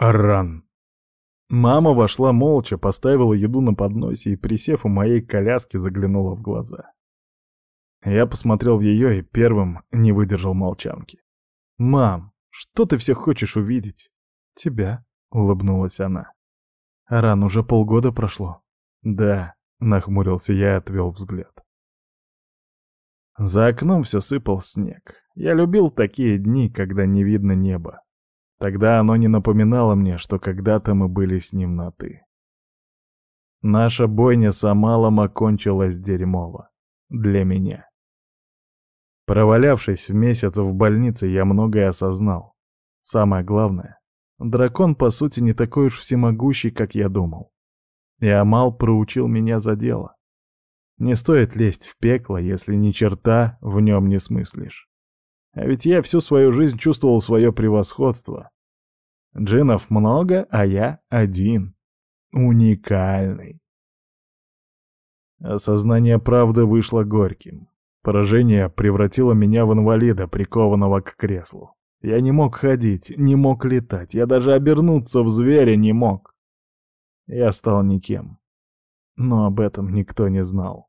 Аран. Мама вошла молча, поставила еду на подносе и, присев у моей коляски, заглянула в глаза. Я посмотрел в ее и первым не выдержал молчанки. «Мам, что ты все хочешь увидеть?» «Тебя», — улыбнулась она. «Аран, уже полгода прошло». «Да», — нахмурился я и отвел взгляд. За окном все сыпал снег. Я любил такие дни, когда не видно неба. Тогда оно не напоминало мне, что когда-то мы были с ним на «ты». Наша бойня с Амалом окончилась дерьмово. Для меня. Провалявшись в месяц в больнице, я многое осознал. Самое главное, дракон, по сути, не такой уж всемогущий, как я думал. И Амал проучил меня за дело. Не стоит лезть в пекло, если ни черта в нем не смыслишь. А ведь я всю свою жизнь чувствовал свое превосходство. Джинов много, а я один. Уникальный. Осознание правды вышло горьким. Поражение превратило меня в инвалида, прикованного к креслу. Я не мог ходить, не мог летать, я даже обернуться в зверя не мог. Я стал никем. Но об этом никто не знал.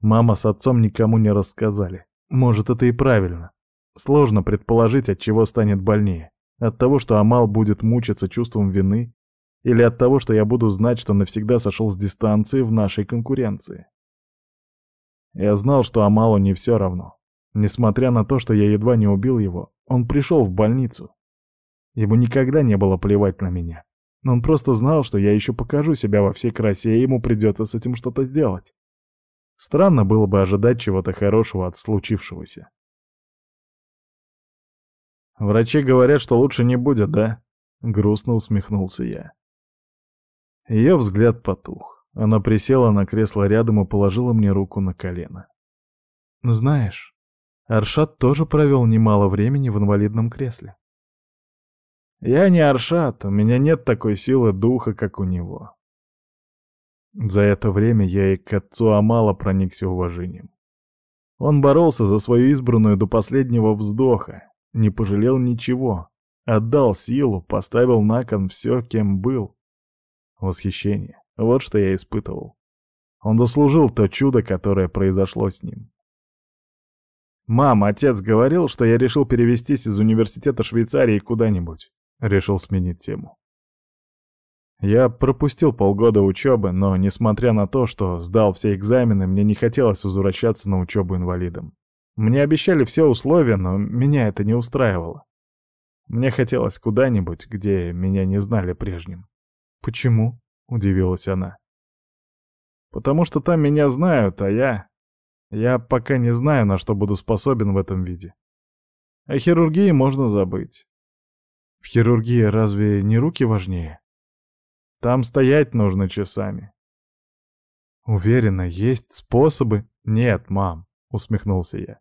Мама с отцом никому не рассказали. Может, это и правильно. Сложно предположить, от чего станет больнее. От того, что Амал будет мучиться чувством вины, или от того, что я буду знать, что навсегда сошел с дистанции в нашей конкуренции. Я знал, что Амалу не все равно. Несмотря на то, что я едва не убил его, он пришел в больницу. Ему никогда не было плевать на меня. Он просто знал, что я еще покажу себя во всей красе, и ему придется с этим что-то сделать. Странно было бы ожидать чего-то хорошего от случившегося. «Врачи говорят, что лучше не будет, да?» — грустно усмехнулся я. Ее взгляд потух. Она присела на кресло рядом и положила мне руку на колено. «Знаешь, Аршат тоже провел немало времени в инвалидном кресле». «Я не Аршат, у меня нет такой силы духа, как у него. За это время я и к отцу Амала проникся уважением. Он боролся за свою избранную до последнего вздоха, не пожалел ничего, отдал силу, поставил на кон все, кем был. Восхищение. Вот что я испытывал. Он заслужил то чудо, которое произошло с ним. «Мам, отец говорил, что я решил перевестись из университета Швейцарии куда-нибудь». Решил сменить тему. Я пропустил полгода учебы, но, несмотря на то, что сдал все экзамены, мне не хотелось возвращаться на учебу инвалидом. Мне обещали все условия, но меня это не устраивало. Мне хотелось куда-нибудь, где меня не знали прежним. «Почему?» — удивилась она. «Потому что там меня знают, а я... Я пока не знаю, на что буду способен в этом виде. О хирургии можно забыть. В хирургии разве не руки важнее?» Там стоять нужно часами. Уверена, есть способы. Нет, мам, усмехнулся я.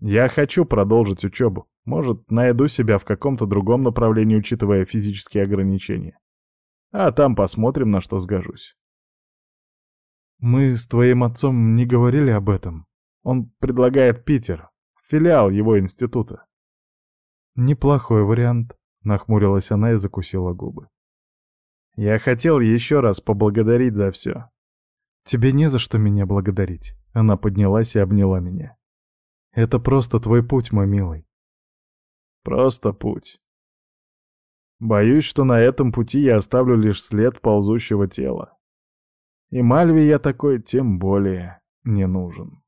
Я хочу продолжить учебу. Может, найду себя в каком-то другом направлении, учитывая физические ограничения. А там посмотрим, на что сгожусь. Мы с твоим отцом не говорили об этом. Он предлагает Питер, филиал его института. Неплохой вариант, нахмурилась она и закусила губы. Я хотел еще раз поблагодарить за все. Тебе не за что меня благодарить. Она поднялась и обняла меня. Это просто твой путь, мой милый. Просто путь. Боюсь, что на этом пути я оставлю лишь след ползущего тела. И Мальве я такой тем более не нужен.